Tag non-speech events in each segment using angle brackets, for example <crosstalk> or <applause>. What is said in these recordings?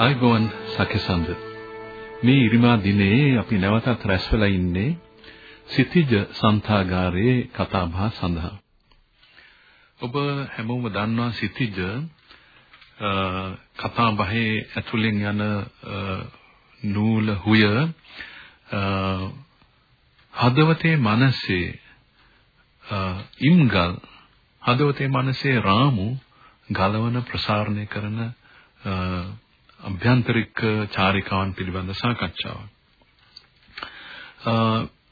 අයිබෝන් සකසන්ද මේ ඉරිමා දිනේ අපි නැවතත් රැස් වෙලා ඉන්නේ සිතිජ සන්තාගාරයේ කතාබහ සඳහා. ඔබ හැමෝම දන්නවා සිතිජ කතාබහේ ඇතුලෙන් යන නූල හුය හදවතේ මනසේ ඉම්ගල් හදවතේ මනසේ රාමු ගලවන ප්‍රසාරණය කරන අභ්‍යන්තරික චාරිකාවන් පිළිබඳ සාකච්ඡාවක්.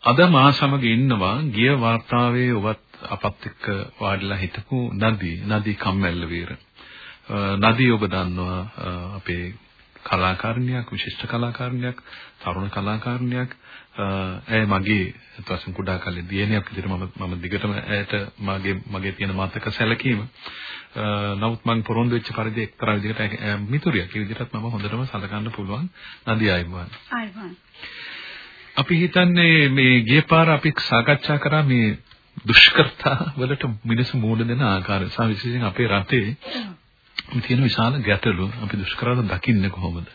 අද මා සමග ඉන්නවා ගිය වතාවේ ඔබත් අපත් එක්ක වාඩිලා හිටපු නදී නදී කම්මැල්ල වීර. නදී ඔබ දන්නවා අපේ කලාකාරණියක් විශිෂ්ට කලාකාරණියක් තරුණ කලාකාරණියක් ඇය මගේ ඊටවසම් කුඩා කාලේ දියණියක් විදිහට මම මම දිගටම ඇයට මගේ මගේ තියෙන මතක සැලකීම. නමුත් මම පොරොන්දු වෙච්ච පරිදි එක්තරා විදිහකට මිතුරියක්. ඒ විදිහටත් මම හොඳටම සලකන්න පුළුවන්. නදී ආයුබෝවන්. ආයුබෝවන්. අපි හිතන්නේ මේ ගිය පාර අපි සාකච්ඡා කරා මේ දුෂ්කරතා වලට මිනිස්සු මූණ දෙන ආකාරය. සහ විශේෂයෙන් අපේ රටේ තියෙන විශාල ගැටලු. අපි දුෂ්කරතා දකින්නේ කොහොමද?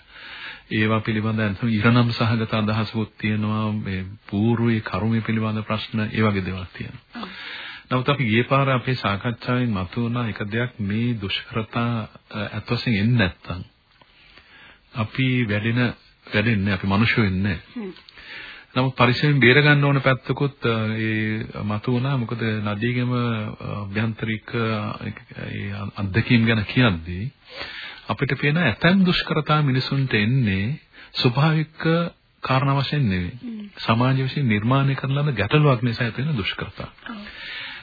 ඒවා පිළිබඳ අන්තිම ඉරණම් සහගත අදහසකුත් තියෙනවා මේ పూర్වයේ කර්මය පිළිබඳ ප්‍රශ්න ඒ වගේ දේවල් තියෙනවා. නමුත් අපි ගියේ පාර අපේ සාකච්ඡාවෙන් මතුවන එක දෙයක් මේ දුෂ්කරතා අත්වසින් එන්නේ නැත්තම් අපි වැඩෙන වැඩෙන්නේ අපි මිනිස්සු වෙන්නේ නමුත් පරිසරයෙන් බේර ගන්න ඕන පැත්තකුත් ඒ මතු වුණා මොකද නදීගම අභ්‍යන්තරික ඒ අත්දැකීම් ගැන කියද්දී අපිට පේන ඇතැම් දුෂ්කරතා මිනිසුන්ට එන්නේ ස්වභාවික කාරණා වශයෙන් නෙවෙයි සමාජ විසින් නිර්මාණය කරන ලද ගැටලුවක් නිසා ඇති වෙන දුෂ්කරතා.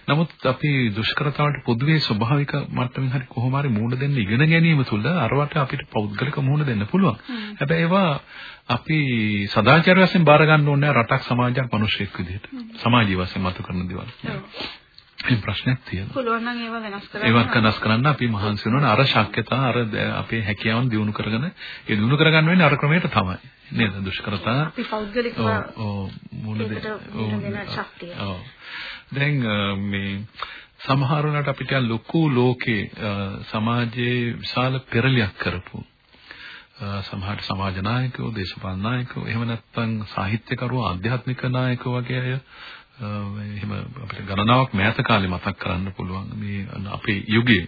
නමුත් අපි දුෂ්කරතාවට පොදුවේ ස්වභාවික මට්ටමින් හරි කොහොම හරි මූණ දෙන්න ඉගෙන ගැනීම තුළ අරවට අපිට පෞද්ගලික මූණ දෙන්න පුළුවන්. හැබැයි ඒවා අපි සදාචාර වශයෙන් බාර ගන්න ඕනේ රටක් සමාජයක් මිනිස්සෙක් විදිහට. සමාජීය වශයෙන් මතු කරන දේවල්. මේ ප්‍රශ්නයක් තියෙනවා. පුළුවන් නම් ඒවා වෙනස් කරන්න. ඒවත් වෙනස් කරන්න අපි මහන්සි වෙනවා අර ශක්්‍යතා අර අපේ හැකියාවන් දියුණු කරගෙන ඒ දියුණු කරගන්න වෙන්නේ අර ක්‍රමයට තමයි. නේද? දුෂ්කරතා. අපි පෞද්ගලිකව ඔව් ශක්තිය. ඔව්. දැන් මේ සමහර වෙලාවට අපිට ලොකු ලෝකේ සමාජයේ විශාල පෙරලියක් කරපු සමහර සමාජ නායකයෝ දේශපාලන නායකයෝ එහෙම නැත්නම් සාහිත්‍යකරුවෝ ආධ්‍යාත්මික නායකයෝ වගේ අය එහෙම අපිට ගණනාවක් මෑත කාලේ මතක් කරන්න පුළුවන්. මේ අපේ යුගයේ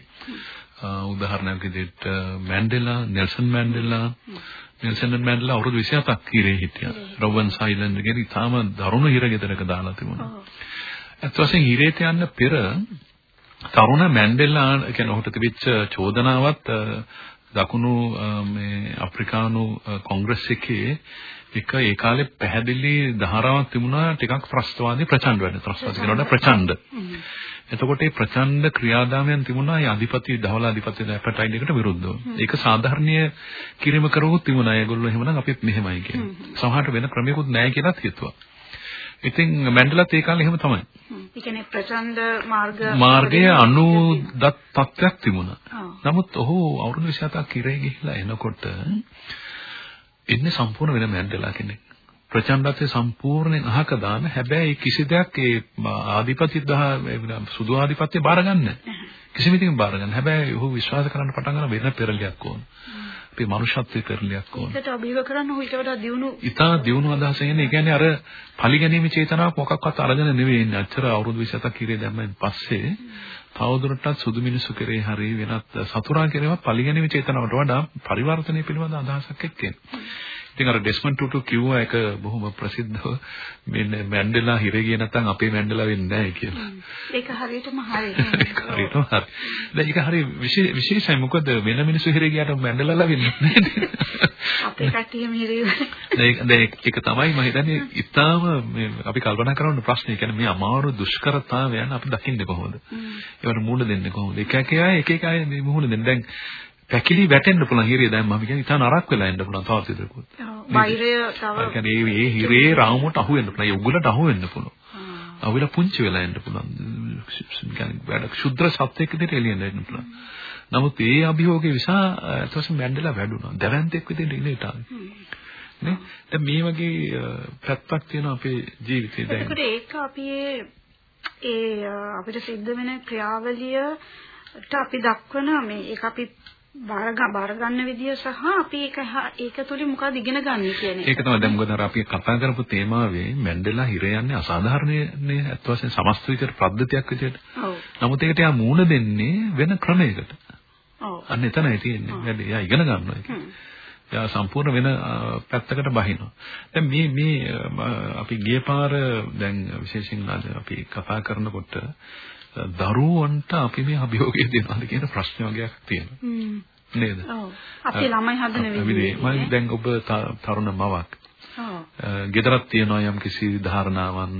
උදාහරණයක් විදිහට Mandela Nelson Mandela. Nelson Mandela අවුරුදු 27ක් ඉරේ හිටියා. රොවන් සයිලන්ඩ් ගෙරි තාම දරුණු හිරගෙදරක දාලා තිබුණා. ඇත්ත වශයෙන් හිරේට යන්න පෙර තරුණ මැන්ඩෙලා කියන්නේ ඔහුට තිබිච්ච චෝදනාවත් දකුණු මේ අප්‍රිකානු කොංග්‍රස් එකේ එක ඒ කාලේ පැහැදිලි ධාරාවක් තිබුණා ටිකක් ත්‍රස්තවාදී ප්‍රචණ්ඩ වෙන ත්‍රස්තවාදී කියනකොට ප්‍රචණ්ඩ. එතකොට මේ ප්‍රචණ්ඩ ක්‍රියාදාමයන් තිබුණා ඒ අධිපති දහවල අධිපති ඇපටයිඩ් එකට විරුද්ධව. ඒක සාධාරණීය කිරීම කරුවොත් තිබුණා. ඒගොල්ලෝ එහෙමනම් අපිත් මෙහෙමයි කියන්නේ. සමහරට වෙන ක්‍රමයක්වත් නැහැ කියලාත් හිතුවා. ඉතින් මැන්ඩලාත් ඒ කාලේ එහෙම තමයි. ඒ කියන්නේ ප්‍රචණ්ඩ මාර්ග මාර්ගයේ අනුදත් තත්ත්වයක් තිබුණා. නමුත් ඔහු අවුරුදු 27ක් ඉරේ ගිහිලා එනකොට ඉන්නේ සම්පූර්ණ වෙන මැන්ඩලා කෙනෙක්. ප්‍රචණ්ඩත්වයේ සම්පූර්ණයෙන් අහක දාන හැබැයි කිසි දෙයක් ඒ ආධිපත්‍ය දහ සුදු ආධිපත්‍ය බාරගන්නේ කිසිම දෙයකින් බාරගන්න. හැබැයි ඔහු විශ්වාස කරන්න පටන් ගන්න වෙන පෙරලියක් ඕන. අපේ මනුෂ්‍යත්වයේ පෙරලියක් ඕන. ඒකට අභියෝග කරන්න ඔහු ඊට වඩා දියුණු ඉතා දියුණු අදහසෙන් එන්නේ. ඒ කියන්නේ අර පරිගැනීමේ චේතනාවක් මොකක්වත් අරගෙන නෙවෙයි ඉන්නේ. අච්චර අවුරුදු 27ක් ඉරේ දැම්මෙන් පස්සේ තවදුරටත් සුදු මිනිසු කෙරේ හරි වෙනත් සතුරා කෙරේවත් පරිගැනීමේ චේතනාවට වඩා පරිවර්තනය පිළිබඳ අදහසක් එක්ක ඉතින් අර ඩෙස්මන්ඩ් ටුටු කිව්වා එක බොහොම ප්‍රසිද්ධව මෙන්න මැන්ඩෙලා හිරේ ගියේ නැත්නම් අපේ මැන්ඩෙලා වෙන්නේ නැහැ කියලා. ඒක හරියටම හරි. <laughs> හරියටම හරි. දැන් ඒක හරි විශේෂයි මොකද වෙන මිනිස්සු හිරේ ගියාට මැන්ඩෙලාලා වෙන්නේ නැහැ. <laughs> අපේ කට්ටියම හිරේ. <laughs> ඒක තමයි මම හිතන්නේ ඉතාලම මේ අපි කල්පනා කරන ප්‍රශ්නේ. කියන්නේ මේ අමාරු දුෂ්කරතාවයන් අපි දකින්නේ කොහොමද? ඒවට මුහුණ දෙන්නේ කොහොමද? එක එක අය එක එක අය මේ මුහුණ දෙන්නේ. දැන් පැකිලි වැටෙන්න පුළුවන් හිරේ දැන් මම කියන්නේ ඉතින් නරක් වෙලා එන්න පුළුවන් තවත් විතරකුත්. වෛරය තව ඒ කියන්නේ මේ හිරේ රාමුවට අහු වෙන්න පුළුවන්. ඒ උගලට අහු වෙන්න පුළුවන්. අහුවෙලා පුංචි වෙලා එන්න පුළුවන්. කියන්නේ වැඩ ශුද්‍ර සත්‍යයක විදිහට එළියෙන්න එන්න පුළුවන්. නමුත් ඒ අභියෝගේ විසා ඊටවසේ මැන්ඩලා වැඩුණා. දැවැන්තෙක් විදිහට ඉන්නේ ඊට. නේ? දැන් මේ වගේ පැත්තක් තියෙනවා අපේ ජීවිතේ දැන්. ඒකට ඒක අපි ඒ අපිට සිද්ධ වෙන ක්‍රියාවලියට අපි දක්වන මේ ඒක අපි බාර ගන්න විදිය සහ අපි ඒක ඒක තුලින් මොකද ඉගෙන ගන්න කියන්නේ. ඒක තමයි දැන් මොකද අපි කතා කරපු තේමාවේ මැන්ඩෙලා හිර යන්නේ අසාධාරණනේ අත් වශයෙන් සමස්ත විදියට පද්ධතියක් විදියට. ඔව්. නමුත් ඒකට යා මූණ දෙන්නේ වෙන ක්‍රමයකට. ඔව්. අන්න එතනයි තියෙන්නේ. වැඩි යා ඉගෙන ගන්නවා ඒක. යා සම්පූර්ණ වෙන පැත්තකට බහිනවා. දැන් මේ මේ අපි ගිය පාර දැන් විශේෂයෙන් අපි කතා කරනකොට දරුවන්ට අපි මේ අභියෝගය දෙනවාද කියන ප්‍රශ්න වගේක් තියෙනවා. නේද? ඔව්. අපි ළමයි හදන විදිහේ. මම දැන් ඔබ තරුණ මවක්. ඔව්. ගෙදරක් තියෙනවා යම් කිසි ධාරණාවන්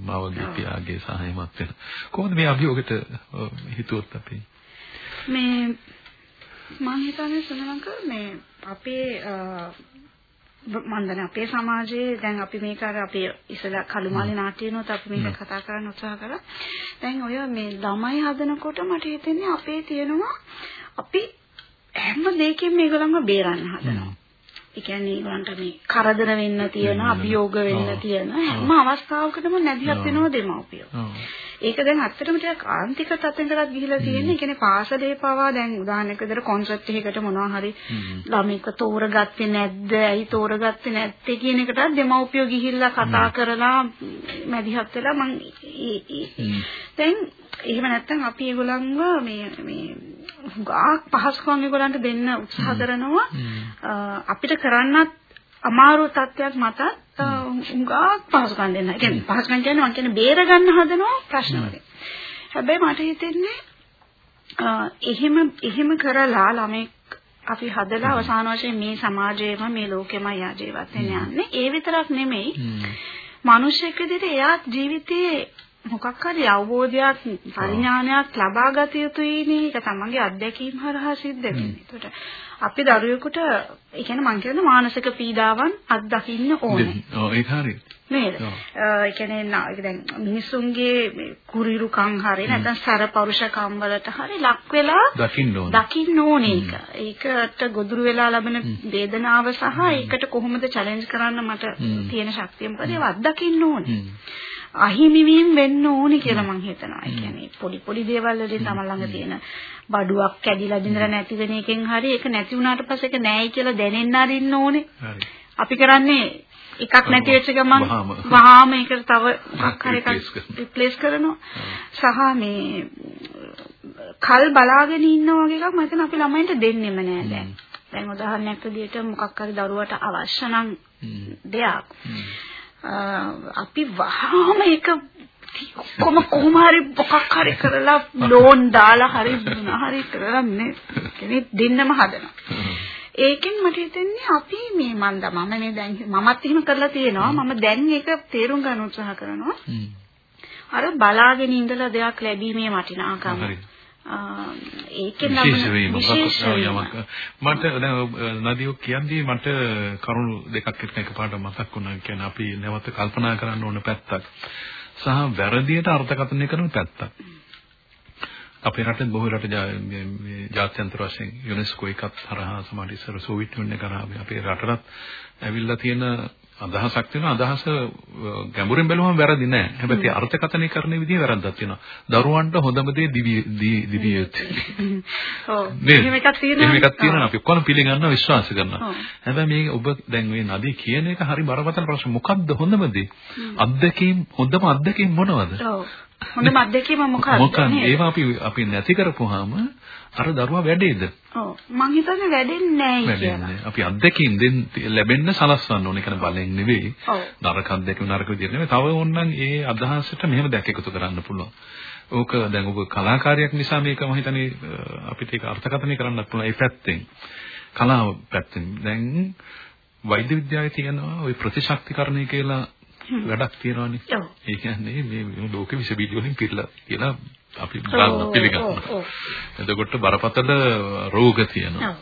මවගේ පියාගේ සහයමත් වෙන. කොහොමද මේ අභියෝගයට හිතුවොත් අපි? මේ මම හිතන්නේ සුනලංක මේ අපේ මම දන්නේ අපේ සමාජයේ දැන් අපි මේක අර අපේ ඉස්සලා කළුමාලේ නාට්‍යනොත් අපි මේක කතා කරන්න උත්සාහ කරා. දැන් ඔය මේ ළමයි හදනකොට මට හිතෙන්නේ අපේ තියෙනවා අපි හැම දෙයකින් මේගොල්ලන්ව බේරන්න හදනවා. ඒ කියන්නේ ඒගොල්ලන්ට මේ කරදර වෙන්න තියෙන, අභියෝග වෙන්න තියෙන හැම අවස්ථාවකටම නැදිහත් වෙනවා දෙමව්පියෝ. ඒක දැන් ඇත්තටම ටිකක් ආන්තික තත්ත්වයකටත් ගිහිලා තියෙන්නේ. ඒ කියන්නේ පාසලේ පවා දැන් උදාහරණයක් විදිහට කොන්සර්ට් එකකට මොනවා හරි ළමෙක්ව තෝරගත්තේ නැද්ද? ඇයි තෝරගත්තේ නැත්තේ කියන එකටත් දෙමව්පියෝ ගිහිල්ලා කතා කරලා මැදිහත් වෙලා මං දැන් එහෙම නැත්නම් අපි ඒගොල්ලන්ව මේ මේ ගාක් පහසුකම් ඒගොල්ලන්ට දෙන්න උත්සාහ කරනවා. අපිට කරන්නත් අමාරු තත්ත්වයක් මත උඟාක් පහසුකම් දෙන්න. ඒ කියන්නේ පහසුකම් කියන්නේ මම කියන්නේ බේර ගන්න හදනවා ප්‍රශ්න වලින්. හැබැයි මට හිතෙන්නේ එහෙම එහෙම කරලා ළමෙක් අපි හදලා අවසාන වශයෙන් මේ සමාජයේම මේ ලෝකෙම යාජීවත් වෙන්න යන්නේ. ඒ විතරක් නෙමෙයි. මිනිසෙක් විදිහට එයා ජීවිතයේ මොකක් හරි අවබෝධයක් පරිඥානයක් ලබා ගත යුතුයි ඒක තමන්ගේ අත්දැකීම් හරහා සිද්ධ වෙන්නේ. ඒකට අපි දරුවෙකුට ඒ කියන්නේ මම කියන්නේ මානසික පීඩාවන් අත්දකින්න ඕනේ. ඔව් ඒක හරි. නේද? ඒ කියන්නේ දැන් මිනිසුන්ගේ කුරිරුකම් හරි නැත්නම් සරපරුෂකම් වලට හරි ලක් වෙලා දකින්න ඕනේ. දකින්න ඕනේ ඒක. ඒකට ගොදුරු වෙලා ලබන වේදනාව සහ ඒකට කොහොමද චැලෙන්ජ් කරන්න මට තියෙන ශක්තිය මොකද ඒව අත්දකින්න ඕනේ. අහිමි වීම වෙන්න ඕනි කියලා මම හිතනවා. ඒ කියන්නේ පොඩි පොඩි දේවල් වලින් තමයි ළඟ තියෙන බඩුවක් කැඩිලා බින්දර නැති වෙන එකෙන් හරි ඒක නැති වුණාට පස්සේ ඒක නැහැයි කියලා දැනෙන්න අරින්න ඕනේ. අපි කරන්නේ එකක් නැති වෙච්ච ගමන් වහාම. ඒකට තව <laughs> මොකක් හරි එකක් රිප්ලේස් කරනවා. සහ මේ කල් බලාගෙන ඉන්න වගේ එකක් මම හිතන අපි ළමයින්ට දෙන්නෙම නෑ දැන්. දැන් උදාහරණයක් විදිහට මොකක් හරි දරුවට අවශ්‍ය නම් දෙයක් අපි වහාම ඒක කොහොම කොහොම හරි මොකක් හරි කරලා ලෝන් දාලා හරි මොනවා හරි කරලා කෙනෙක් දෙන්නම හදනවා. ඒකෙන් මට හිතෙන්නේ අපි මේ මන් මම මේ දැන් මමත් එහෙම කරලා තියෙනවා. මම දැන් ඒක තේරුම් ගන්න උත්සාහ කරනවා. අර බලාගෙන ඉඳලා දෙයක් ලැබීමේ වටිනාකම. ඒකෙන් නම් විශේෂ මට දැන් නදියෝ කියන්නේ මට කරුණු දෙකක් එකපාරට මතක් වුණා. කියන්නේ අපි නැවත කල්පනා කරන්න ඕන පැත්තක් සහ වැරදියට අර්ථකථනය කරන පැත්තක්. අපේ රටේ බොහෝ රට ජාත්‍යන්තර වශයෙන් යුනෙස්කෝ එකත් හරහා සමාජ ඉස්සර සෝවියට් යුනියන් කරා අපේ රටට ඇවිල්ලා තියෙන අදහසක් තියෙනවා අදහස ගැඹුරින් බැලුවම වැරදි නෑ. හැබැයි අර්ථකථනය කරන විදිහ වැරද්දක් තියෙනවා. දරුවන්ට හොඳම දේ දිවිය යුතුයි. <laughs> ඔව්. එහෙම එකක් තියෙනවා. එහෙම එකක් තියෙනවා අපි ඔක්කොම පිළිගන්නවා විශ්වාස කරනවා. හැබැයි මේ ඔබ දැන් මේ නදී කියන එක හරි බරපතල ප්‍රශ්න. මොකද්ද හොඳම දේ? අත්දැකීම් හොඳම අත්දැකීම් මොනවද? හොඳම අත්දැකීම මොකක්ද? මොකක්ද? ඒවා අපි අපි නැති කරපුවාම අර දරුවා වැඩේද? ඔව්. මං හිතන්නේ වැඩෙන්නේ නැහැ කියලා. අපි අත්දැකීම් දෙන්න ලැබෙන්න සලස්වන්න ඕනේ. කියන බලෙන් නෙවෙයි. නරක අත්දැකීම් නරක විදිහට නෙවෙයි. තව ඕනනම් ඒ අදහසට මෙහෙම දැක එකතු කරන්න පුළුවන්. ඕක දැන් ඔබ කලාකාරයක් නිසා මේක මම හිතන්නේ අපිට ඒක අර්ථකථනය කරන්නත් පුළුවන් ඒ පැත්තෙන්. කලාව පැත්තෙන්. දැන් වෛද්‍ය විද්‍යාවේ තියෙනවා ওই ප්‍රතිශක්තිකරණය කියලා වැඩක් තියෙනවානේ. ඒ කියන්නේ මේ ලෝකෙ විස බීජ වලින් පිරලා කියලා අපි ගන්න පිළිගන්නවා. එතකොට බරපතල රෝග තියෙනවා.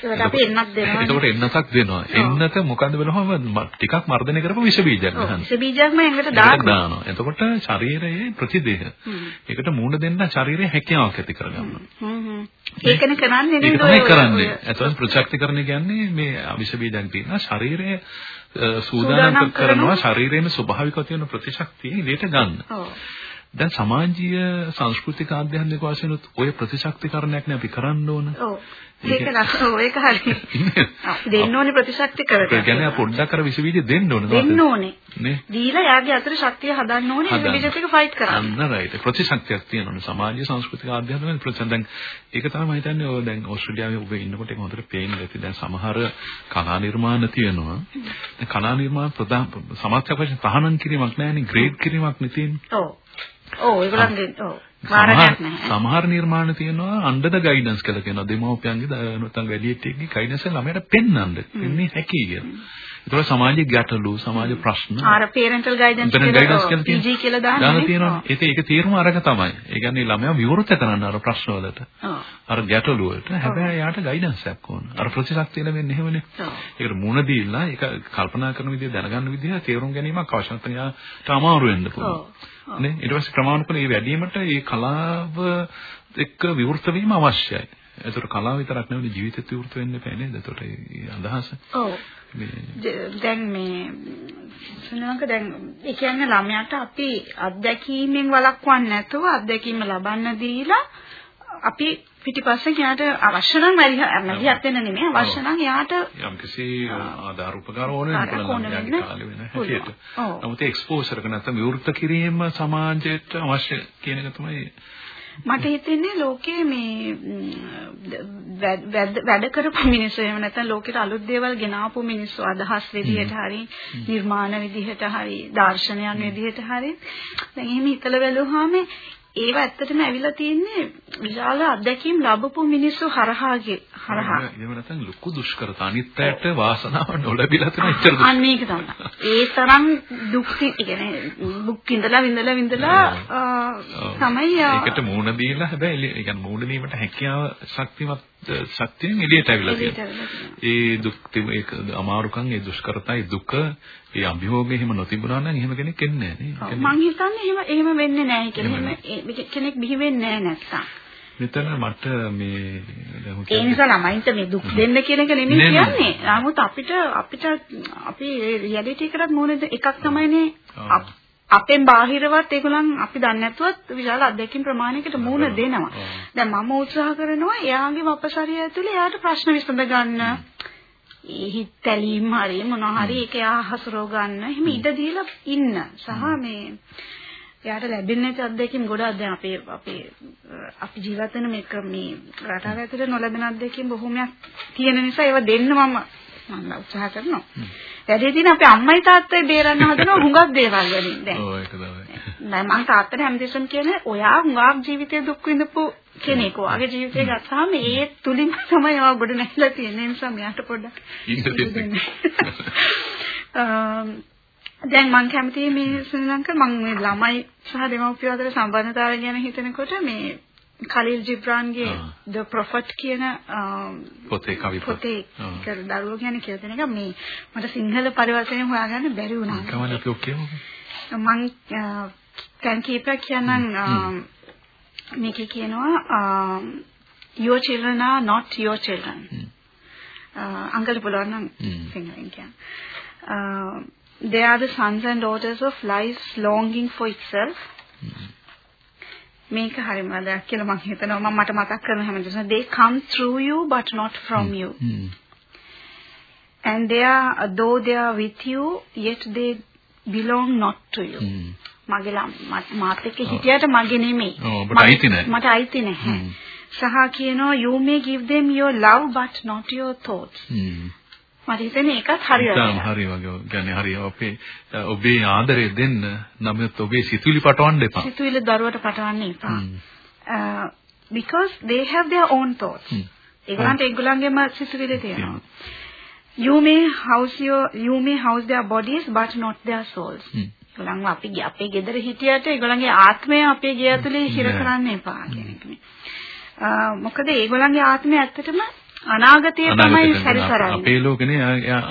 ඒකට අපි එන්නක් දෙනවා. එතකොට එන්නතක් දෙනවා. එන්නත මොකද්ද වෙනවම ටිකක් මර්ධනය කරපු විස බීජයක් ගන්න. විස බීජයක්ම එකට දානවා. එතකොට ශරීරයේ ප්‍රතිදේහ. ඒකට මූණ දෙන්න ශරීරයේ හැකියාවක් ඇති කරගන්නවා. හ්ම් හ්ම්. ඒකනේ කරන්නේ නේද? ඒක කරන්නේ. එතකොට ප්‍රතිශක්තිකරණය කියන්නේ මේ විස බීජයක් තියෙනවා ශරීරයේ සූදානම් කරනවා ශරීරයේ ස්වභාවිකව තියෙන ප්‍රතිශක්තිය ඉලයට ගන්න. දැන් සමාජීය සංස්කෘතික ආධ්‍යාත්මික වශයෙන් ඔය ප්‍රතිශක්තිකරණයක් නේ අපි කරන්න ඕන. ඔව්. ඒක නස්සෝ ඒක හරි. අපි දෙන්න ඕනේ ප්‍රතිශක්ති කරගන්න. ඒ කියන්නේ පොඩ්ඩක් අර විස බීජ දෙන්න ඕනේ. දෙන්න ඕනේ. නේ? දීලා යාගේ අතර ශක්තිය හදන්න ඕනේ ඒ බීජත් එක්ක ෆයිට් කරන්න. අන්න රයිට්. ප්‍රතිශක්තියක් තියෙනවනේ. සමාජීය සංස්කෘතික ආධ්‍යාත්මික ප්‍රතිශක්තිය. දැන් ඒක තමයි මම හිතන්නේ ඔය දැන් ඕස්ට්‍රේලියාවේ ඔබ ඉන්නකොට ඒක හොඳට පේන්නේ ඇති. දැන් සමහර කලා නිර්මාණ තියෙනවා. දැන් කලා නිර්මාණ ප්‍රධාන සමාජයක් වශයෙන් තහනම් කිරීමක් නැහැනේ. ග්‍රේඩ් කිරීමක් නේ තියෙන්නේ. ඔව්. ඔව් ඒගොල්ලන්ගේ ඔව්. සමහර නිර්මාණ තියෙනවා අnder the guidance කියලා කියනවා. දෙමව්පියන්ගේ නැත්නම් වැඩිහිටියෙක්ගේ guidance එක ළමයට පෙන්වන්න. පෙන්න්නේ හැකි කියලා. ඒතකොට සමාජයේ ගැටලු, සමාජ ප්‍රශ්න ආර parental guidance කියලා PG කියලා දාන්නේ. දාන තියෙනවා. ඒක ඒක තේරුම අරක තමයි. ඒ කියන්නේ ළමයා විවෘත කරන්න අර ප්‍රශ්න වලට. අර ගැටලු වලට. හැබැයි යාට guidance එකක් ඕන. අර ප්‍රතිශක්තිය ලැබෙන්නේ එහෙමනේ. ඒකට මුණ දීලා ඒක කල්පනා කරන විදිහ දැනගන්න විදිහ තේරුම් ගැනීමක් අවශ්‍ය නැත්නම් යාට අමාරු වෙන්න පුළුවන්. නේ ඊට පස්සේ ක්‍රමානුකූලව මේ වැඩිවීමට මේ කලාව එක්ක විවෘත වීම අවශ්‍යයි. ඒතර කලාව විතරක් නෙවෙයි ජීවිතෙත් විවෘත වෙන්න එපා නේද? ඒතකොට ඒ අදහස. ඔව්. දැන් මේ සුනංක දැන් ඒ කියන්නේ ළමයාට අපි අත්දැකීමෙන් වළක්වන්නේ නැතුව අත්දැකීම ලබන්න දීලා අපි පිටිපස්සෙන් යාට අවශ්‍ය නම් මැදිහත් වෙන්න නෙමෙයි. අවශ්‍ය නම් යාට යම් කිසි ආධාර උපකාර ඕන වෙනවා වෙන. නමුත් එක්ස්පෝෂර් එක නැත්නම් විවෘත කිරීම සමාජයට අවශ්‍ය කියන එක තමයි මට හිතෙන්නේ ලෝකයේ මේ වැඩ කරපු මිනිස්සු එහෙම නැත්නම් ලෝකෙට අලුත් දේවල් ගෙනාපු මිනිස්සු අදහස් විදිහට හරි නිර්මාණ විදිහට හරි දාර්ශනයන් විදිහට හරි. දැන් එහෙම හිතලා බැලුවාම ඒව ඇත්තටම ඇවිල්ලා තියෙන්නේ විශාල අත්දැකීම් ලැබපු මිනිස්සු හරහාගේ හරහා. එහෙම නැත්නම් ලොකු දුෂ්කරතා අනිත්‍යයට වාසනාව නොලැබිලා තියෙන ඉච්චර දුක්. අන්න ඒක තමයි. ඒ තරම් දුක් කියන්නේ දුක් විඳලා විඳලා විඳලා තමයි ඒකට මූණ දීලා හැබැයි කියන්නේ මූණ දීමට හැකියාව ශක්තිමත් ශක්තියෙන් එළියට ඇවිල්ලා තියෙනවා. ඒ දුක් ඒක අමාරුකම් ඒ දුෂ්කරතා දුක ඒ අභියෝගය එහෙම නොතිබුණා නම් එහෙම කෙනෙක් එන්නේ නැහැ නේ. මං හිතන්නේ එහෙම එහෙම වෙන්නේ නැහැ කියලා. එහෙම කෙනෙක් බිහි වෙන්නේ නැහැ නැත්තම්. මෙතන මට මේ ඒ නිසා ළමයින්ට මේ දුක් දෙන්න කියන එක නෙමෙයි කියන්නේ. නමුත් අපිට අපිට අපි රියැලිටි එකට මොනද එකක් තමයිනේ අපෙන් බාහිරවත් ඒගොල්ලන් අපි දන්නේ නැතුවත් විශාල අධ්‍යක්ෂින් ප්‍රමාණයකට මූණ දෙනවා. දැන් මම උත්සාහ කරනවා එයාගේ වපසරිය ඇතුලේ එයාට ප්‍රශ්න විසඳ ගන්න. ඒ හිතැලීම් හරි මොනවා හරි ඒක එයා හසුරව ගන්න. එහෙම ඉඩ දීලා ඉන්න. සහ මේ එයාට ලැබෙන්නේ නැති අත්දැකීම් ගොඩක් දැන් අපේ අපේ අපි ජීවත් වෙන මේක මේ රටාව ඇතුලේ නොලැබෙන අත්දැකීම් බොහොමයක් තියෙන නිසා ඒවා දෙන්න මම මම උත්සාහ කරනවා. වැඩේ තියෙන අපේ අම්මයි තාත්තයි බේරන්න හදනවා හුඟක් දේවල් වලින් දැන්. ඔව් ඒක තමයි. දැන් මම තාත්තට හැමදෙස්සම කියන්නේ ඔයා හුඟක් ජීවිතේ දුක් විඳපු කෙනෙක්. ඔයාගේ ජීවිතේ ගත්තාම ඒ තුලින් තමයි ඔයා ගොඩ නැගලා තියෙන්නේ. ඒ නිසා මෙයාට පොඩ්ඩක් දැන් මම කැමතියි මේ ශ්‍රී මම මේ ළමයි සහ දෙමව්පියෝ අතර සම්බන්ධතාවය ගැන හිතනකොට මේ කලිල් ජිබ්‍රාන්ගේ The Prophet කියන පොතේ කවි පොතේ දරුවෝ ගැන කියලා දෙන එක මේ මට සිංහල පරිවර්තනය හොයාගන්න බැරි වුණා. කවන්න අපි ඔක්කොම මම දැන් කීපයක් කියන්නම් මේකේ කියනවා your children are not your children. අංගල පුළුවන් නම් සිංහලෙන් කියන්න. they are the sons and daughters of life longing for itself. මේක හරිම වැදගත් කියලා මම හිතනවා මම මට මතක් කරන හැමදේම they come through you but not from you and they are though they are with you yet they belong not to you මගේ ළම මාත් එක්ක හිටියට මගේ නෙමෙයි. මට අයිති නැහැ. සහ කියනවා you may give them your love but not your thoughts. හ්ම්. මට හිතෙන්නේ ඒකත් හරි වැදගත්. හරි වගේ. කියන්නේ හරි අපේ ඔබේ ආදරය දෙන්න නමුත් ඔබේ සිතුවිලි පටවන්න එපා. සිතුවිලි දරුවට පටවන්න එපා. because they have their own thoughts. ඒගොල්ලන්ට ඒගොල්ලන්ගේම සිතුවිලි තියෙනවා. You may house your you may house their bodies but not their souls. හ්ම්. ඒගොල්ලන්ව අපි අපේ ගෙදර හිටියට ඒගොල්ලන්ගේ ආත්මය අපේ ගේ ඇතුලේ හිර. කරන්න එපා කියන එක මොකද ඒගොල්ලන්ගේ ආත්මය ඇත්තටම අනාගතයේ තමයි සැරිසරන්නේ. අපේ ලෝකනේ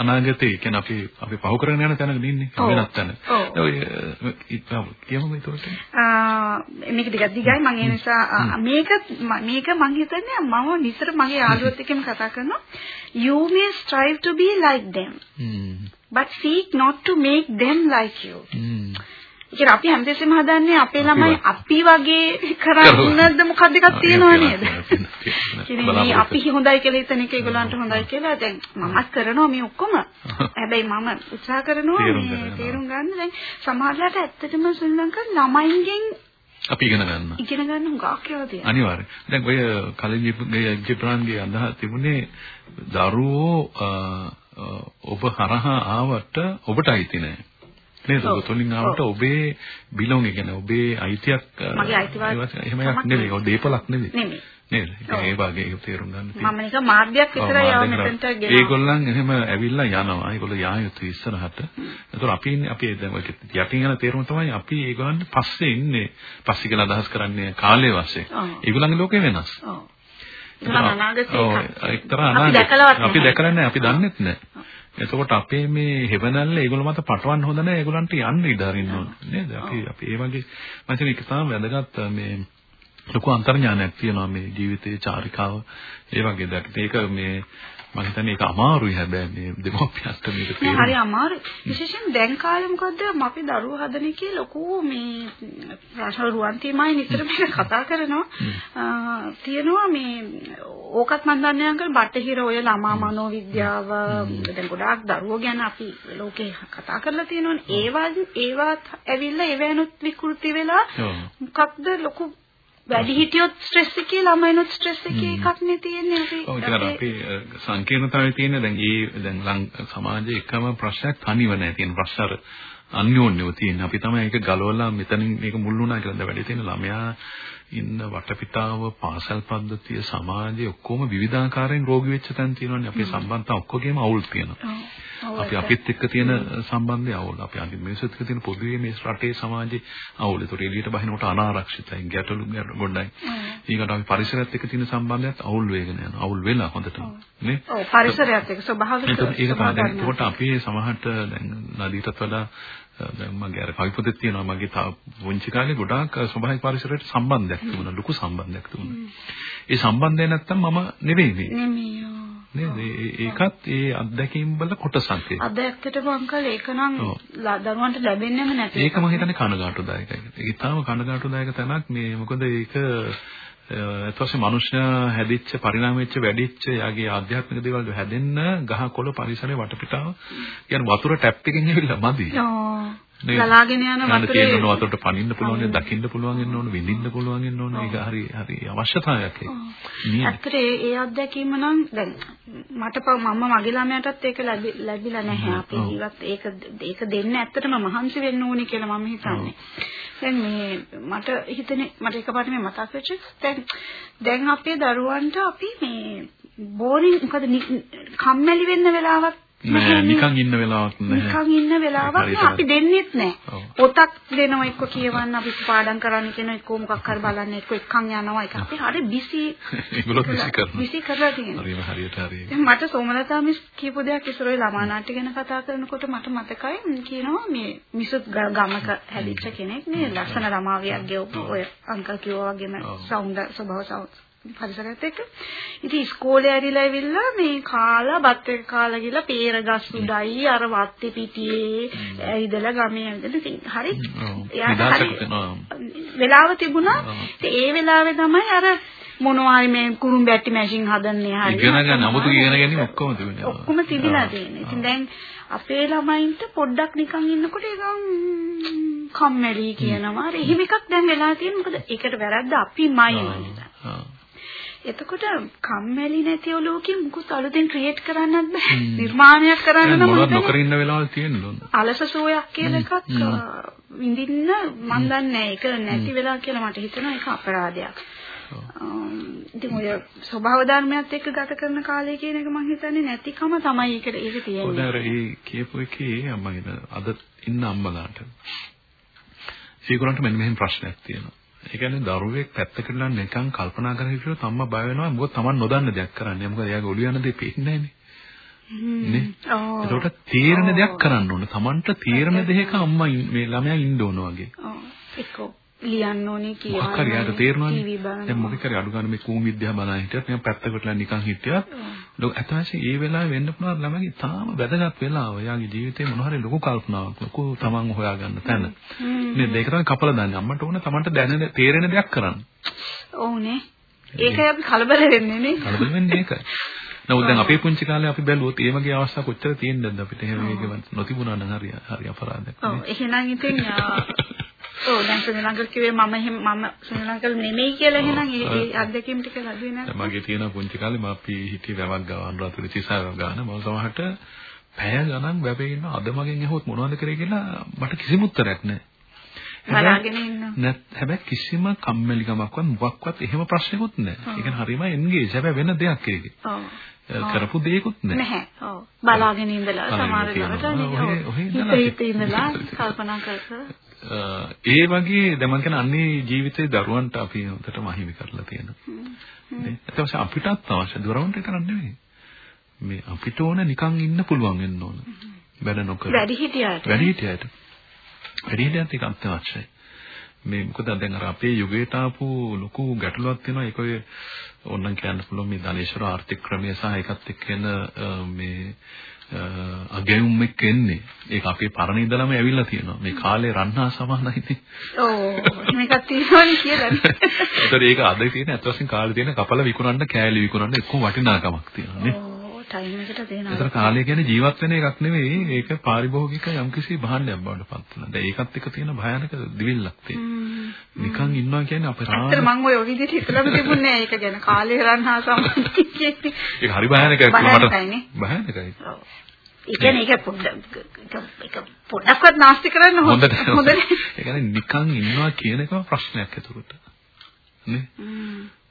අනාගතේ කියන්නේ අපි අපි පහු කරගෙන යන තැනක ඉන්නේ. වෙනත් තැන. ඔය කියමුද ඒකට? අ, මේක ටිකක් දිගයි මම ඒ නිසා මේක මේක මම හිතන්නේ මම නිතර මගේ යාළුවොත් එක්කම කතා කරනවා you may strive to be like them hmm. but seek not to make them like you හ්ම්. ඉතින් අපි හැමදෙස්සෙම හදන්නේ අපේ ළමයි. අපි වගේ කරන්නද මොකක්ද එකක් තියෙනව නේද? කියන්නේ. අපි හොඳයි කියලා හිතන එක ඒගොල්ලන්ට හොඳයි කියලා දැන් මමත් කරනවා මේ ඔක්කොම. හැබැයි මම උත්සාහ කරනවා මේ. තේරුම් ගන්න දැන් සමහරවිට ඇත්තටම ශ්‍රී ලංකා ළමයින්ගෙන් අපි ඉගෙන ගන්න. ඉගෙන ගන්න හුඟක් ඒවා තියෙනවා. අනිවාර්යයෙන්. දැන් ඔය කලින් ජිප්‍රාන්ගේ අදහස් තිබුණේ දරුවෝ ඔබ හරහා ආවට ඔබට අයිති නෑ. නේද? තුලින් ආවට ඔබේ බිලොංග කියන්නේ ඔබේ අයිතියක් මගේ අයිතිවාසිකම් එහෙම එකක් නෙවෙයි. ඔය දීපලක් නෙවෙයි. නෙමෙයි. නේද? ඒ වගේ ඒක තේරුම් ගන්න තියෙනවා. මම නිකන් මාධ්‍යයක් ඔව්, විතරයි ආව මෙතනට. ගෙනවා. ඒගොල්ලන් එහෙම ඇවිල්ලා යනවා. ඒගොල්ලෝ යා යුතුයි ඉස්සරහට. ඒතකොට අපි ඉන්නේ අපි දැන් ඔය යටින් යන තේරුම තමයි අපි ඒගොල්ලන් පස්සේ ඉන්නේ. පස්සේ කියලා අදහස් කරන්නේ කාලය වශයෙන්. ඒගොල්ලන්ගේ ලෝකේ වෙනස්. ඔව්. ඒගොල්ලන් අනාගතේ ඔව්. එක්තරා අපි අනාගත. දැකලවත් අපි. දැකලා නැහැ. අපි දන්නෙත් නැහැ. එතකොට අපේ මේ හෙවණල්ල ඒගොල්ලෝ මත පටවන්න හොඳ නැහැ. ඒගොල්ලන්ට යන්න ඉඩ අරින්න ඕන. නේද? අපි අපි ඒ වගේ මම හිතන්නේ ඒක තමයි වැදගත් මේ ලොකු අන්තර්ඥානයක් තියෙනවා මේ ජීවිතයේ චාරිකාව. ඒ වගේ දෙයක්. ඒක මේ මම හිතන්නේ ඒක අමාරුයි හැබැයි මේ දෙමෝපියන්ට මේක නෑ හරි අමාරු. විශේෂයෙන් දැන් කාලේ මොකද්ද? අපි දරුවෝ හදන එකේ ලොකු මේ ප්‍රශ්න රුවන් තීමයි නිතර මේක කතා කරනවා. තියෙනවා මේ ඕකත් මන් දන්නේ අංකල් බටහිර ඔය ළමා මනෝවිද්‍යාව දැන් ගොඩාක් දරුවෝ ගැන අපි ලෝකේ කතා කරලා තියෙනවනේ. ඒවා ඒවත් ඇවිල්ලා ඒවැනුත් විකෘති වෙලා. මොකක්ද ලොකු වැඩි හිටියොත් ස්ට්‍රෙස් එකේ ළමයිනොත් ස්ට්‍රෙස් එකේ එකක් නේ තියෙන්නේ අපි ඔව් ඒක අපේ සංකීර්ණතාවය තියෙන දැන් ඒ දැන් සමාජයේ එකම ප්‍රශ්නයක් තනිව නැහැ තියෙන ප්‍රශ්න අන්‍යෝන්‍යව තියෙන. අපි තමයි ඒක ගලවලා මෙතනින් මේක මුල් වුණා කියලා දැන් වැඩි තියෙන ළමයා ඉන්න වටපිටාව පාසල් පද්ධතිය සමාජයේ ඔක්කොම විවිධාකාරයෙන් රෝගී වෙච්ච තැන් තියෙනවානේ. අපේ සම්බන්ධතා ඔක්කොගේම අවුල් තියෙනවා. අපි. අපිත් එක්ක තියෙන සම්බන්ධය අවුල්. අපි අනිත් මිනිස්සුත් එක්ක තියෙන පොදුවේ මේ රටේ සමාජයේ අවුල්. ඒතකොට එළියට බහිනකොට අනාරක්ෂිතයි, ගැටලු ගැට- ගොඩයි. ඊකට අපි පරිසරයත් එක්ක තියෙන සම්බන්ධයත් අවුල් වෙගෙන යනවා. අවුල් වෙලා හොඳටම. නේ? ඔව් පරිසරයත් එක්ක ස්වභාවික ඒක තමයි. ඒකට අපි සමහරට දැන් නදීටත් වඩා දැන් මගේ අර කවි පොතේ තියෙනවා මගේ පුංචි කාලේ ගොඩාක් ස්වභාවික පරිසරයට සම්බන්ධයක් තිබුණා ලොකු සම්බන්ධයක් තිබුණා. ඒ සම්බන්ධය නැත්තම් මම නෙවෙයි මේ. නේද? ඒ- ඒකත් ඒ අත්දැකීම් වල කොටසක් ඒක. අද ඇත්තටම අංකල් ඒක නම් දරුවන්ට ලැබෙන්නේම නැති ඒක මම හිතන්නේ කනගාටුදායකයි. ඒක ඉතාලම කනගාටුදායක තැනක් මේ මොකද ඒක ඊට පස්සේ මිනිස්සයා හැදිච්ච පරිණාමෙච්ච වැඩිච්ච යාගේ ආධ්‍යාත්මික දේවල් වල හැදෙන්න ගහ කොළ පරිසරයේ වටපිටාව කියන්නේ වතුර ටැප් එකෙන් ඇවිල්ලා මදි. ගලාගෙන යන වතුරේ ඕන වතුරට පනින්න පුළුවන්, දකින්න පුළුවන් වෙන්න ඕන, විඳින්න පුළුවන් වෙන්න ඕන. ඒක හරි හරි අවශ්‍යතාවයක් ඒක. ඇත්තට ඒ අත්දැකීම නම් දැන් මට මම මගේ ළමයාටත් ඒක ලැබි- ලැබිලා නැහැ. අපි. ජීවත් ඒක ඒක දෙන්න ඇත්තටම මහන්සි වෙන්න ඕනේ කියලා මම හිතන්නේ. දැන් මේ මට හිතෙන්නේ මට එකපාරට මේ මතක් වෙච්ච දැන් දැන් අපේ දරුවන්ට අපි මේ බෝරින් මොකද නි- කම්මැලි වෙන්න වෙලාවක් නෑ. නිකන් ඉන්න වෙලාවක් නැහැ. නිකන් ඉන්න වෙලාවක් නෑ අපි දෙන්නෙත්. නෑ. පොතක් දෙනවා එක්ක කියවන්න අපි පාඩම් කරන්න කියන එක්ක මොකක් හරි බලන්න එක්ක එක්කන් යනවා ඒක අපි හරි බිසි <laughs> ඒගොල්ලෝ busy කරනවා. බිසි කරලා තියෙනවා. හරිම හරියට හරය. දැන් මට සෝමලතා මිස් කියපු දෙයක් ඉස්සර ඔය ළමා නාට්‍ය ගැන කතා කරනකොට මට මතකයි ම්, කියනවා මේ මිසුත් ගමක හැදිච්ච කෙනෙක් නේ ලස්සන ළමාවියක් ගෙවපු ඔය අංකල් කිව්වා වගේම ඔව්. සවුන්ද ස්වභාව සවුන්ද පරිසරයත් එක්ක. ඉතින් ඉස්කෝලේ ඇරිලා ඇවිල්ලා මේ කාලා බත් එක කාලා ගිහලා peer ගස් උඩයි අර වත්තේ පිටියේ ඇවිදලා ගමේ ඇවිදලා. ඉතින් හරි. වෙලාව තිබුණා. ඉතින් ඒ වෙලාවේ තමයි අර මොනවා හරි මේ කුරුම්බැටි මැෂින් හදන්නේ හරි. ඉගෙන ගන්න. 아무තු ඉගෙන ගැනීම ඔක්කොම තිබුණේ. ඔක්කොම තිබිලා තියෙනවා. ඉතින් දැන් අපේ ළමයින්ට පොඩ්ඩක් නිකන් ඉන්නකොට ඒකම් කම්මැලි කියනවා. එහෙම එකක් දැන් වෙලා තියෙන මොකද ඒකට වැරද්ද අපිමයි නේද? එතකොට කම්මැලි නැති ඔලෝකෙන් මුකුත් අලුතෙන් ක්‍රියේට් කරන්නත් බෑ. නිර්මාණයක් කරන්න නම් මොනවද නොකර ඉන්න වෙලාවල් තියෙන්න ඕන. අලස සෝයක් කියලා එකක් විඳින්න මන් දන්නේ නැහැ. ඒක නැති වෙලා කියලා මට හිතෙනවා ඒක අපරාධයක්. ඉතින් ඔය ස්වභාව ධර්මයත් එක්ක ගත කරන කාලය කියන එක මම හිතන්නේ නැතිකම තමයි ඒකට ඒක තියෙන්නේ. ඔතන ඒ කියපු එකේ අම්මගෙන අද ඉන්න අම්මලාට ඒගොල්ලන්ට මෙන්න මෙහෙම ප්‍රශ්නයක් තියෙනවා. ඒ කියන්නේ දරුවෙක් පැත්තකටලා නිකන් කල්පනා කරගෙන ඉතින් අම්මා බය වෙනවා මොකද Taman නොදන්න දෙයක් කරන්නේ. මොකද එයාගේ ඔළුව යන දේ පේන්නේ නැහැනේ. නේ? ඒකට තීරණ දෙයක් කරන්න ඕන. Tamanට තීරණ දෙයක අම්මා මේ ළමයා ඉන්න ඕන වගේ. ඔව්. ලියන්න ඕනේ කියලා. මොකක් හරි යාට තේරෙනවනේ. දැන් මොකක් හරි අඩු ගන්න මේ කූම් විද්‍යාව බලන හිටියත් මම පැත්තකටලා නිකන් හිටියත් ලොකු අතවාසි ඒ වෙලාවේ වෙන්න පුළුවන් ළමගේ තාම වැදගත් වෙලාව. යාගේ ජීවිතේ මොන හරි ලොකු කල්පනාවක් ලොකු තමන් හොයාගන්න තැන. නේද? ඒක තමයි කපලා දාන්නේ. අම්මට ඕන තමන්ට දැනෙන තේරෙන දෙයක් කරන්න. ඔව්නේ. ඒකයි අපි කලබල වෙන්නේ නේ. කලබල වෙන්නේ ඒකයි. නමුත් දැන් අපේ පුංචි කාලේ අපි බැලුවොත් ඒ වගේ අවස්ථා කොච්චර තියෙන්නද අපිට? එහෙම මේක නොතිබුණා නම් හරි හරි අපරාධයක්. ඔව්. එහෙනම් ඉතින් ඔව් දැන් සුනිලංකල් කිව්වේ මම එහෙම මම සුනිලංකල් නෙමෙයි කියලා එහෙනම් ඒ අත්දැකීම් ටික ලැබුවේ නැහැ. මගේ තියෙන පුංචි කාලේ මම අපි හිටියේ වැවක් ගාව අනුරාධපුර තිසාව ගාන මම සමහරට පැය ගණන් වැවේ ඉන්න අද මගෙන් ඇහුවොත් මොනවද කරේ කියලා මට කිසිම උත්තරයක් නැහැ. බලාගෙන ඉන්න. නැත් හැබැයි කිසිම කම්මැලිකමක්වත් මොකක්වත් එහෙම ප්‍රශ්නකුත් නැහැ. ඒ කියන්නේ හරියම එන්ගේජ් හැබැයි වෙන දෙයක් ඒකේ. ඔව්. කරපු දෙයක්වත් නැහැ. නැහැ. ඔව්. බලාගෙන ඉඳලා සමහර වෙලාවට ඉඳලා කල්පනා කර කර ඒ වගේ දැන් මම කියන්නේ අන්නේ ජීවිතේ දරුවන්ට අපි හොඳට මහිමි කරලා තියෙනවා. නේ? ඒත් අපිටත් අවශ්‍ය දරුවන්ට විතරක් නෙවෙයි. මේ අපිට ඕන නිකන් ඉන්න පුළුවන් වෙන්න ඕන. වැඩ නොකර. වැඩි හිටියට. වැඩි හිටියට. වැඩි හිටියත් ඒක අත්‍යවශ්‍යයි. මේ මොකද දැන් අර අපේ යුගයට ආපු ලොකු ගැටලුවක් තියෙනවා ඒක ඔය ඕනනම් කියන්න පුළුවන් මේ ධනේශ්වර ආර්ථික ක්‍රමය සහ ඒකත් එක්ක එන මේ අගයුම් එක්ක එන්නේ. ඒක අපේ පරණ ඉඳලම ඇවිල්ලා තියෙනවා. මේ කාලේ රන්හා සමානයිනේ. ඔව් මේකක් තියෙනවනේ කියලානේ. <laughs> ඒතර ඒක අද තියෙන අත් වශයෙන් කාලේ තියෙන කපල විකුණන්න කෑලි විකුණන්න එක්ක වටිනාකමක් තියෙනවා නේ. ටයිම් එකට දෙනවා. ඒතර කාලය කියන්නේ ජීවත් වෙන එකක් නෙවෙයි. ඒක පාරිභෝගික යම්කිසි භාණ්ඩයක් බවට පත් වෙනවා. දැන් ඒකත් එක්ක තියෙන භයානක දිවිල්ලක් තියෙනවා. නිකන් ඉන්නවා කියන්නේ අපේ රාම. ඇත්තට මම ඔය විදිහට හිතලම තිබුණේ නැහැ. ඒක ගැන කාලේ රන්හා සම්බන්ධයි. ඒක හරි භයානකයි මට. භයානකයි. ඔව්. ඒ කියන්නේ ඒක පොඩ්ඩක් පොඩ්ඩක්වත් නාස්ති කරන්න හොඳ හොඳ ඒ කියන්නේ නිකන් ඉන්නවා කියන එකම ප්‍රශ්නයක් එතකොට. නේ?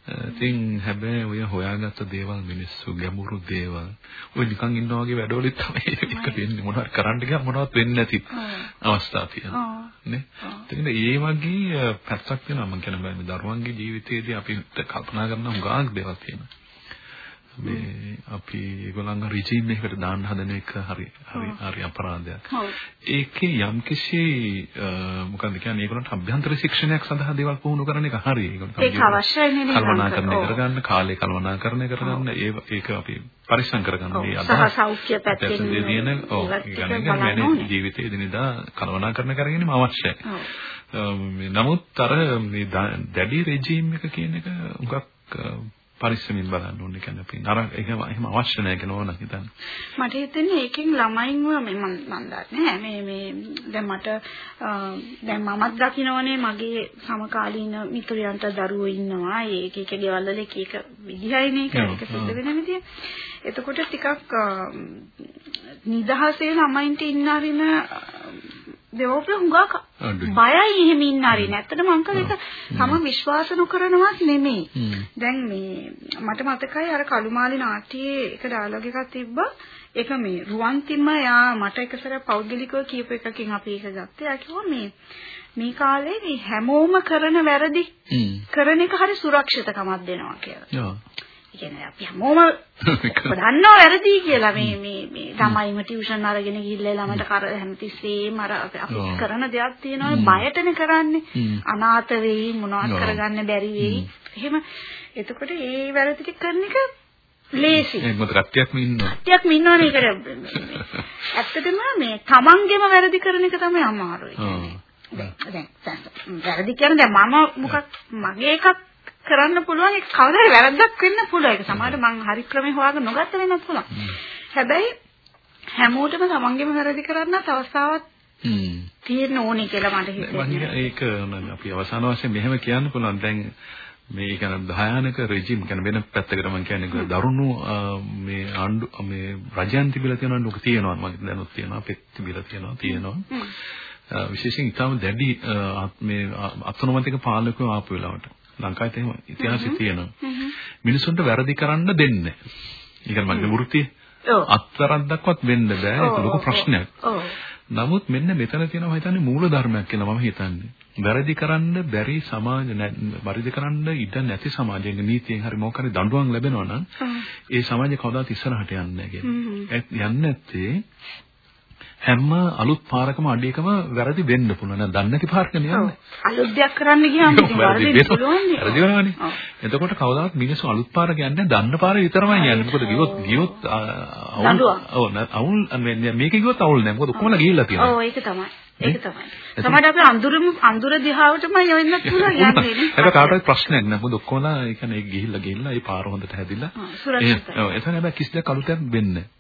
ඉතින් හැබැයි ඔය හොයාගත්ත දේවල් මිනිස්සු ගැඹුරු දේවල්. ඔය නිකන් ඉන්නා වගේ වැඩවලුත් තමයි ඒක වෙන්නේ. මොනවද කරන්න ගියාම මොනවත් වෙන්නේ නැති අවස්ථා තියෙනවා. නේ? ඉතින් ඒ වගේ පැත්තක් තියෙනවා මම කියන බෑ. දරුවන්ගේ ජීවිතයේදී අපි කල්පනා කරන හුඟක් දේවල් තියෙනවා මේ අපි ඒගොල්ලන්ව රිජීම් එකකට දාන්න හදන එක හරි හරි හරි අපරාධයක්. ඒකේ යම්කිසි මොකක්ද කියන්නේ ඒගොල්ලන්ට අභ්‍යන්තර ශික්ෂණයක් සඳහා දේවල් පුහුණු කරන එක හරි. ඒක අවශ්‍යයි නේ කල්පනාකරණය කරගන්න, කාලේ කල්පනාකරණය කරගන්න ඒ ඒක අපි පරිස්සම් කරගන්න මේ අදහස්. සහ සෞඛ්‍ය පැත්තෙන් දින ඔව් කියන්නේ ජීවිතයේ දිනදා කල්පනාකරණය කරගැනීම අවශ්‍යයි. නමුත් අර මේ දැඩි රෙජීම් එක කියන එක උගක් පරිස්සමින් බලන්න ඕනේ කියන්නේ අපි නරක එහෙම එහෙම අවශ්‍ය නැහැ කියලා ඕන හිතන්නේ. මට හිතෙන්නේ ඒකෙන් ළමයින්ව මේ මම දන්නේ මේ මේ දැන් මට දැන් මමත් දකින්නෝනේ මගේ සමකාලීන මිතුරියන්ට දරුවෝ ඉන්නවා. ඒක එක ගෙවල් වල එක එක විදිහයිනේ ඒක සිද්ධ වෙන විදිය. එතකොට ටිකක් නිදහසේ ළමයින්ට ඉන්න හරින දෙවෝපිය හුඟක් බයයි එහෙම ඉන්න හරි නැත්තටම අංකල් ඒක තම විශ්වාස නොකරනවත් නෙමෙයි. දැන් මේ මට මතකයි අර කළුමාලි නාට්‍යයේ එක ඩයලොග් එකක් තිබ්බා. ඒක මේ රුවන්තිම යා මට එකසර පෞද්ගලිකව කියපු එකකින් අපි ඒක ගත්තා. කිව්වා මේ මේ කාලේ මේ හැමෝම කරන වැරදි කරන එක හරි සුරක්ෂිතකමක් දෙනවා කියලා. කියන්නේ අපි හැමෝම <laughs> දන්නවා වැරදි කියලා. මේ මේ මේ ළමයිම ටියුෂන් අරගෙන ගිහිල්ලා ළමයට කර හැමතිස්සෙම අර අපි කරන දෙයක් තියෙනවා. බයටනේ කරන්නේ. අනාථ වෙයි මොනවත් කරගන්න බැරි වෙයි. එහෙම එතකොට ඒ වැරදි ටික කරන එක ලේසි. ඒක මත කට්ටියක්ම ඉන්නවා. කට්ටියක්ම ඉන්නවනේ ඒකට. ඇත්තටම මේ තමන්ගේම වැරදි කරන එක තමයි අමාරුයි. දැන් දැන් වැරදි කියන්නේ දැන් මම මොකක් මගේ එකක් කරන්න පුළුවන් ඒක කවදාද වැරද්දක් වෙන්න පුළුවන්. ඒක සමහරවිට මං හරි ක්‍රමේ හොයාගෙන නොගත්ත වෙන්නත් පුළුවන්. හැබැයි හැමෝටම තමන්ගේම වැරදි කරන්නත් අවස්ථාවක්. තියෙන්න ඕනේ කියලා මට හිතෙනවා. ඒක අපි අවසාන වශයෙන් මෙහෙම කියන්න පුළුවන්. දැන් මේ කියන භයානක රෙජිම් කියන වෙන පැත්තකට මම කියන්නේ දරුණු මේ ආණ්ඩු මේ රජයන් තිබිලා තියෙනවා නුක තියෙනවා. මම දැනුත් තියෙනවා පෙත් තිබිලා තියෙනවා තියෙනවා. විශේෂයෙන් ඊටම දැඩි මේ අත්නොමතික පාලකයෝ ආපු වෙලාවට ලංකාවේ එහෙම ඉතිහාසෙ තියෙනවා මිනිසුන්ට වැරදි කරන්න දෙන්නේ. ඒ කියන්නේ මගේ වෘත්තිය ඔව්. අත්තරක්වත් වෙන්න බෑ ඒක ලොකු ප්‍රශ්නයක්. නමුත් මෙන්න මෙතන තියෙනවා හිතන්නේ මූල ධර්මයක් කියලා මම හිතන්නේ. වැරදි කරන්න බැරි සමාජ වැරදි කරන්න ඉඩ නැති සමාජයක නීතියෙන් හරි මොකක් හරි දඬුවම් ලැබෙනවා නම් ඒ සමාජය කවදාත් ඉස්සරහට යන්නේ නැහැ කියන්නේ. යන්නේ නැත්තේ හැම අලුත් පාරකම අඩියකම වැරදි වෙන්න පුළුවන්. නේද? දන්නේ නැති පාරකනේ ඔව්. යන්නේ. අලුත් දෙයක් කරන්න ගියාම ඉතින් වැරදි වරදින්න වෙනවා. පුළුවන් නේ. වැරදි වෙනවනේ. එතකොට කවදාවත් මිනිස්සු අලුත් පාරක යන්නේ නැහැ. දන්න පාරේ විතරමයි යන්නේ. මොකද ගියොත් ගියොත් අවුල්. ඔව් අවුල් මේකේ ගියොත් අවුල් නෑ. මොකද ඔක්කොමලා ගිහිල්ලා තියෙනවා. ඔව් ඒක තමයි. ඒක තමයි. සමහරවිට අපි අඳුරම අඳුර දිහාවටම යන්නත් පුළුවන් යන්නේ. හැබැයි කාටවත් ප්‍රශ්නයක් නෑ. මොකද ඔක්කොමලා ඒ කියන්නේ ගිහිල්ලා ගිහිල්ලා ඒ පාර හොඳට හැදිලා. ඔව් එතන හැබැයි කිසි දෙයක් අලුතෙන් වෙන්නේ නෑ.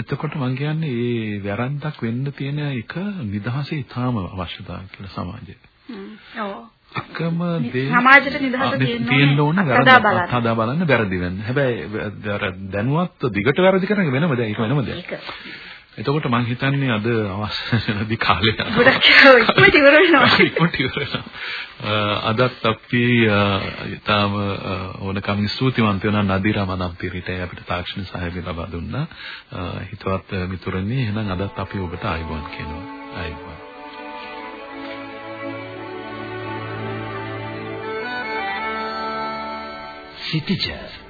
එතකොට මම කියන්නේ මේ වැරද්දක් වෙන්න තියෙන එක නිදහසේ ඊටාම අවශ්‍යතාවය කියලා සමාජයේ. හ්ම්. ඔව්. එකම දේ සමාජයට නිදහස තියෙන්න ඕනේ. ඕනේ අත්හදා වැරද්ද බලන්න. වැරදි වෙන්න. හැබැයි දැනුවත් දිගට වැරදි කරන එක වෙනම දෙයක්. ඒක වෙනම දෙයක්. එතකොට මම හිතන්නේ අද අවශ්‍ය වෙනදි කාලේ ගොඩක් ඉක්මනට ඉවර වෙනවා. <laughs> ඉක්මනට ඉවර වෙනවා. අදත් අපි ඊටාම ඕනකමින් ස්තුතිවන්ත වෙනවා නදීරා මනම්පිරිට අපිට තාක්ෂණ සහයෝගය ලබා දුන්නා. හිතවත් මිතුරනි එහෙනම් අදත් අපි ඔබට ආයුබෝවන් කියනවා. ආයුබෝවන්. සිටිජර්